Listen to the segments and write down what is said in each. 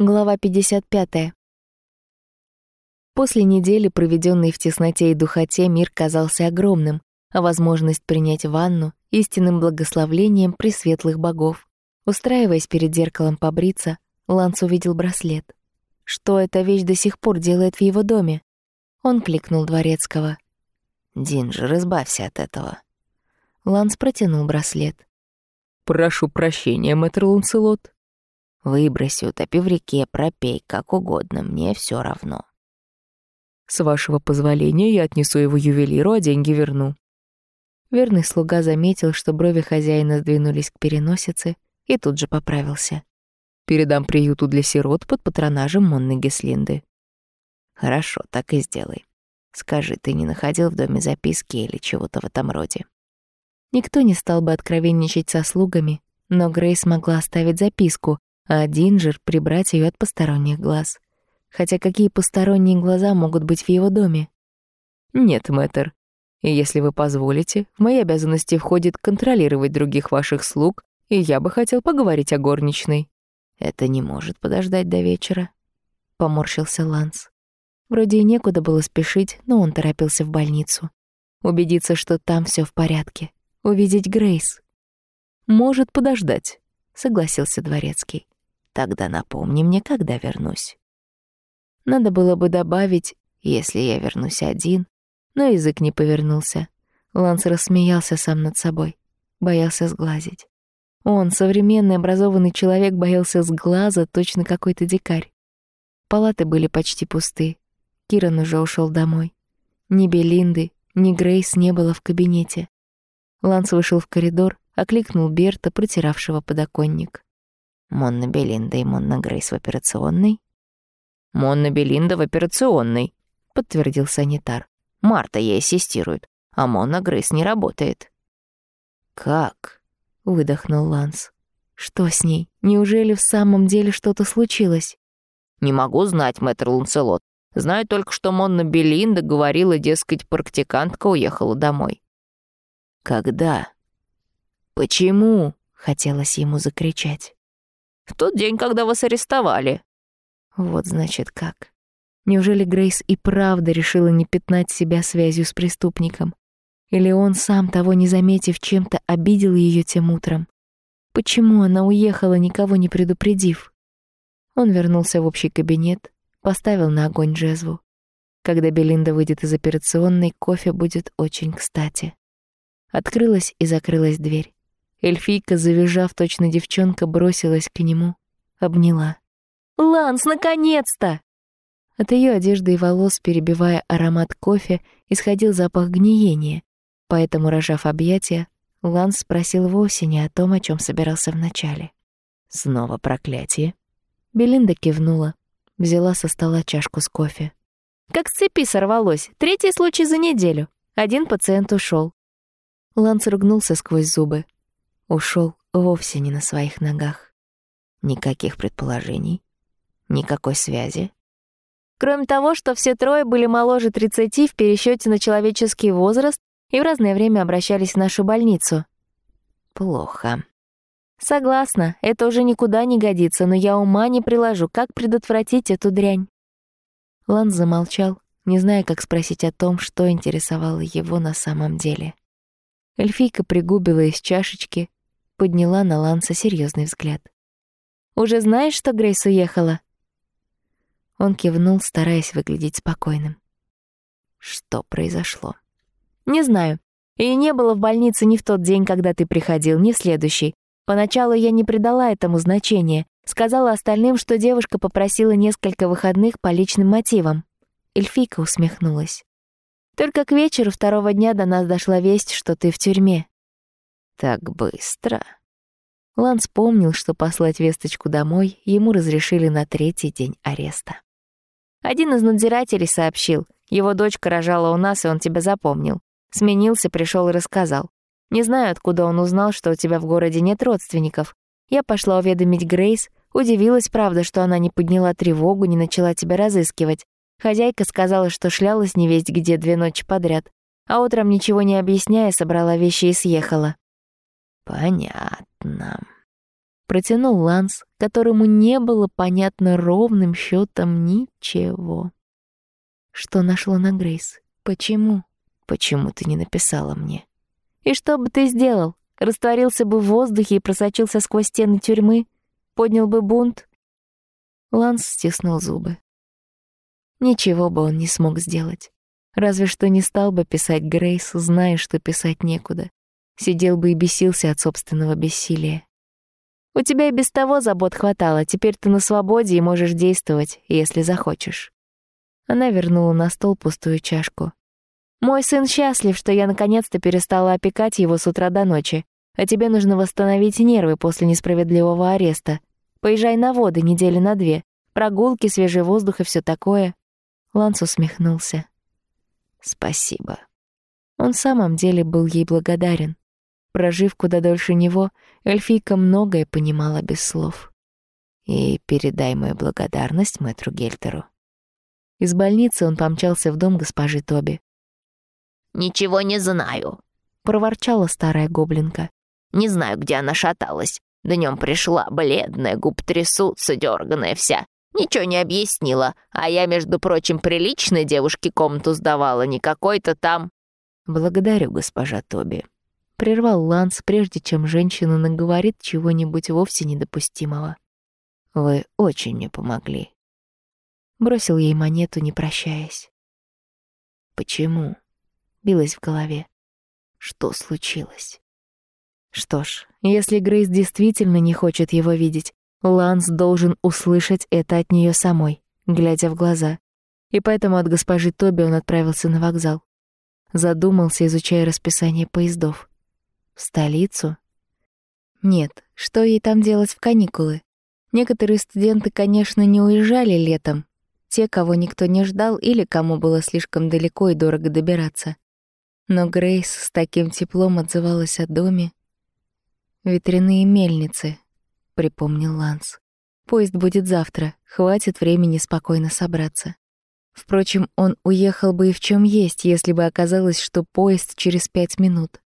Глава 55. После недели, проведенной в тесноте и духоте, мир казался огромным, а возможность принять ванну — истинным благословлением пресветлых богов. Устраиваясь перед зеркалом побриться, Ланс увидел браслет. Что эта вещь до сих пор делает в его доме? Он кликнул дворецкого. «Динджер, избавься от этого». Ланс протянул браслет. «Прошу прощения, мэтр Ланселот», Выброси, утопи в реке, пропей, как угодно, мне все равно. С вашего позволения я отнесу его ювелиру, а деньги верну. Верный слуга заметил, что брови хозяина сдвинулись к переносице, и тут же поправился. Передам приюту для сирот под патронажем Монны Геслинды. Хорошо, так и сделай. Скажи, ты не находил в доме записки или чего-то в этом роде? Никто не стал бы откровенничать со слугами, но Грейс могла оставить записку, а Динджер — прибрать ее от посторонних глаз. Хотя какие посторонние глаза могут быть в его доме? Нет, мэтр. И если вы позволите, в мои обязанности входит контролировать других ваших слуг, и я бы хотел поговорить о горничной. Это не может подождать до вечера, — поморщился Ланс. Вроде и некуда было спешить, но он торопился в больницу. Убедиться, что там все в порядке. Увидеть Грейс. «Может подождать», — согласился дворецкий. Тогда напомни мне, когда вернусь. Надо было бы добавить, если я вернусь один, но язык не повернулся. Ланс рассмеялся сам над собой, боялся сглазить. Он, современный образованный человек, боялся сглаза, точно какой-то дикарь. Палаты были почти пусты. Киран уже ушел домой. Ни Белинды, ни Грейс не было в кабинете. Ланс вышел в коридор, окликнул Берта, протиравшего подоконник. Монна Белинда и Монна Грейс в операционной?» «Монна Белинда в операционной», — подтвердил санитар. «Марта ей ассистирует, а Монна Грейс не работает». «Как?» — выдохнул Ланс. «Что с ней? Неужели в самом деле что-то случилось?» «Не могу знать, мэтр Ланселот. Знаю только, что Монна Белинда говорила, дескать, практикантка уехала домой». «Когда?» «Почему?» — хотелось ему закричать. В тот день, когда вас арестовали». Вот значит как. Неужели Грейс и правда решила не пятнать себя связью с преступником? Или он сам, того не заметив, чем-то обидел ее тем утром? Почему она уехала, никого не предупредив? Он вернулся в общий кабинет, поставил на огонь джезву. Когда Белинда выйдет из операционной, кофе будет очень кстати. Открылась и закрылась дверь. Эльфийка, завизжав точно девчонка, бросилась к нему, обняла. «Ланс, наконец-то!» От ее одежды и волос, перебивая аромат кофе, исходил запах гниения, поэтому, рожав объятия, Ланс спросил вовсе не о том, о чем собирался вначале. «Снова проклятие?» Белинда кивнула, взяла со стола чашку с кофе. «Как с цепи сорвалось. Третий случай за неделю. Один пациент ушел. Ланс ругнулся сквозь зубы. Ушел вовсе не на своих ногах. Никаких предположений, никакой связи. Кроме того, что все трое были моложе 30 в пересчете на человеческий возраст и в разное время обращались в нашу больницу. Плохо. Согласна, это уже никуда не годится, но я ума не приложу, как предотвратить эту дрянь. Ланс замолчал, не зная, как спросить о том, что интересовало его на самом деле. Эльфийка пригубила из чашечки, подняла на Ланса серьезный взгляд. «Уже знаешь, что Грейс уехала?» Он кивнул, стараясь выглядеть спокойным. «Что произошло?» «Не знаю. И не было в больнице ни в тот день, когда ты приходил, ни в следующий. Поначалу я не придала этому значения. Сказала остальным, что девушка попросила несколько выходных по личным мотивам». Эльфийка усмехнулась. «Только к вечеру второго дня до нас дошла весть, что ты в тюрьме. Так быстро. Ланс помнил, что послать весточку домой ему разрешили на третий день ареста. Один из надзирателей сообщил, его дочка рожала у нас, и он тебя запомнил. Сменился, пришел и рассказал. Не знаю, откуда он узнал, что у тебя в городе нет родственников. Я пошла уведомить Грейс, удивилась, правда, что она не подняла тревогу, не начала тебя разыскивать. Хозяйка сказала, что шлялась невесть где две ночи подряд, а утром, ничего не объясняя, собрала вещи и съехала. Понятно. Протянул Ланс, которому не было понятно ровным счетом ничего. Что нашло на Грейс? Почему? Почему ты не написала мне? И что бы ты сделал? Растворился бы в воздухе и просочился сквозь стены тюрьмы? Поднял бы бунт? Ланс стиснул зубы. Ничего бы он не смог сделать. Разве что не стал бы писать Грейс, зная, что писать некуда. Сидел бы и бесился от собственного бессилия. У тебя и без того забот хватало, теперь ты на свободе и можешь действовать, если захочешь. Она вернула на стол пустую чашку. Мой сын счастлив, что я наконец-то перестала опекать его с утра до ночи, а тебе нужно восстановить нервы после несправедливого ареста. Поезжай на воды недели на две. Прогулки, свежий воздух и все такое. Ланс усмехнулся. Спасибо. Он в самом деле был ей благодарен. Прожив куда дольше него, эльфийка многое понимала без слов. И передай мою благодарность мэтру Гельтеру. Из больницы он помчался в дом госпожи Тоби. «Ничего не знаю», — проворчала старая гоблинка. «Не знаю, где она шаталась. Днем пришла, бледная, губ трясутся, дерганая вся. Ничего не объяснила, а я, между прочим, приличной девушке комнату сдавала, не какой-то там...» «Благодарю, госпожа Тоби», — прервал Ланс, прежде чем женщина наговорит чего-нибудь вовсе недопустимого. «Вы очень мне помогли». Бросил ей монету, не прощаясь. «Почему?» — билась в голове. «Что случилось?» Что ж, если Грейс действительно не хочет его видеть, Ланс должен услышать это от нее самой, глядя в глаза. И поэтому от госпожи Тоби он отправился на вокзал. Задумался, изучая расписание поездов. В столицу? Нет, что ей там делать в каникулы? Некоторые студенты, конечно, не уезжали летом. Те, кого никто не ждал или кому было слишком далеко и дорого добираться. Но Грейс с таким теплом отзывалась о доме. Ветряные мельницы, — припомнил Ланс. «Поезд будет завтра, хватит времени спокойно собраться». Впрочем, он уехал бы и в чем есть, если бы оказалось, что поезд через пять минут.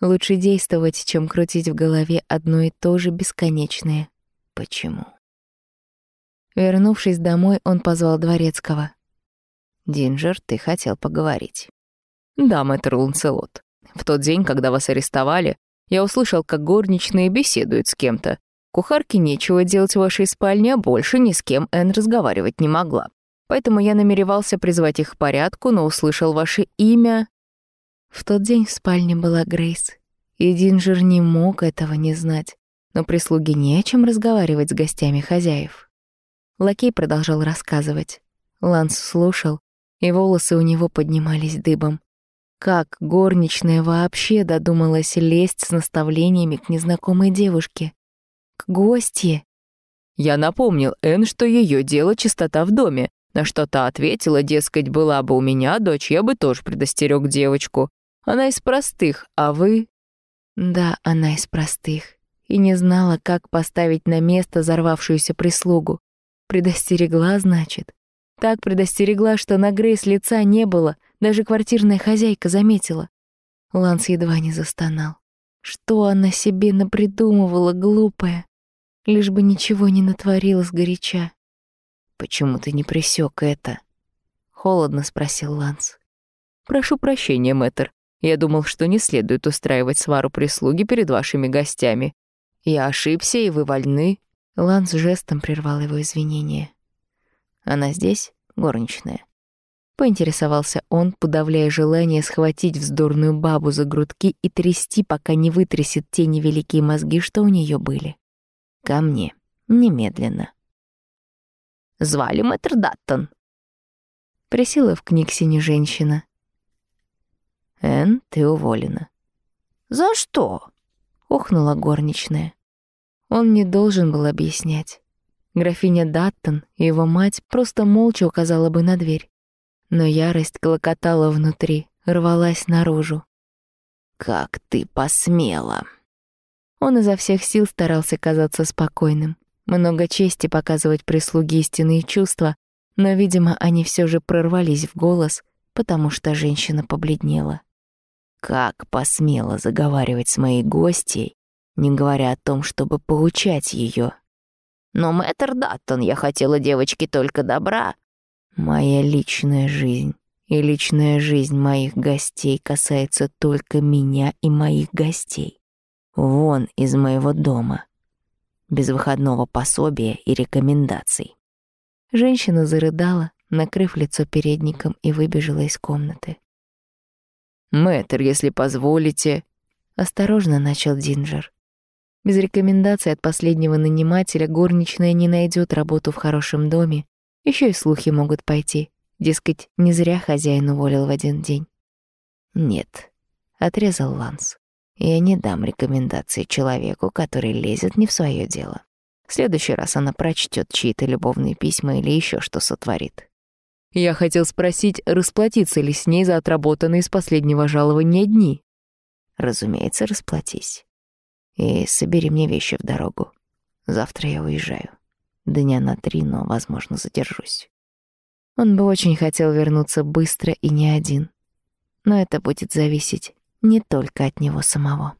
Лучше действовать, чем крутить в голове одно и то же бесконечное «почему?». Вернувшись домой, он позвал Дворецкого. «Динджер, ты хотел поговорить». «Да, мэтр Ланселот. В тот день, когда вас арестовали, я услышал, как горничные беседуют с кем-то, Кухарке нечего делать в вашей спальне, а больше ни с кем Энн разговаривать не могла. Поэтому я намеревался призвать их к порядку, но услышал ваше имя. В тот день в спальне была Грейс. И Динджер не мог этого не знать. Но прислуге не о чем разговаривать с гостями хозяев. Лакей продолжал рассказывать. Ланс слушал, и волосы у него поднимались дыбом. Как горничная вообще додумалась лезть с наставлениями к незнакомой девушке? к гостье. Я напомнил Энн, что ее дело чистота в доме, на что та ответила, дескать, была бы у меня дочь, я бы тоже предостерег девочку. Она из простых, а вы... Да, она из простых. И не знала, как поставить на место взорвавшуюся прислугу. Предостерегла, значит. Так предостерегла, что на Грейс лица не было, даже квартирная хозяйка заметила. Ланс едва не застонал. Что она себе напридумывала, глупая? лишь бы ничего не натворила сгоряча. «Почему ты не присек это?» — холодно спросил Ланс. «Прошу прощения, мэтр. Я думал, что не следует устраивать свару прислуги перед вашими гостями. Я ошибся, и вы вольны». Ланс жестом прервал его извинения. «Она здесь, горничная?» Поинтересовался он, подавляя желание схватить вздорную бабу за грудки и трясти, пока не вытрясет те невеликие мозги, что у нее были. Ко мне. Немедленно. Звали мэтр Даттон. Присела в книгсине женщина. Эн, ты уволена. За что? Ухнула горничная. Он не должен был объяснять. Графиня Даттон и его мать просто молча указала бы на дверь. Но ярость клокотала внутри, рвалась наружу. «Как ты посмела!» Он изо всех сил старался казаться спокойным, много чести показывать прислуге истинные чувства, но, видимо, они все же прорвались в голос, потому что женщина побледнела. «Как посмела заговаривать с моей гостьей не говоря о том, чтобы поучать ее. Но, мэтр Даттон, я хотела девочке только добра. Моя личная жизнь и личная жизнь моих гостей касается только меня и моих гостей. Вон из моего дома. Без выходного пособия и рекомендаций. Женщина зарыдала, накрыв лицо передником, и выбежала из комнаты. «Мэтр, если позволите...» Осторожно начал Динджер. Без рекомендаций от последнего нанимателя горничная не найдет работу в хорошем доме. Еще и слухи могут пойти. Дескать, не зря хозяин уволил в один день. «Нет», — отрезал Ланс. «Я не дам рекомендации человеку, который лезет не в свое дело. В следующий раз она прочтет чьи-то любовные письма или еще что сотворит». Я хотел спросить, расплатиться ли с ней за отработанные с последнего жалования дни. Разумеется, расплатись. И собери мне вещи в дорогу. Завтра я уезжаю. Дня на три, но, возможно, задержусь. Он бы очень хотел вернуться быстро и не один. Но это будет зависеть не только от него самого.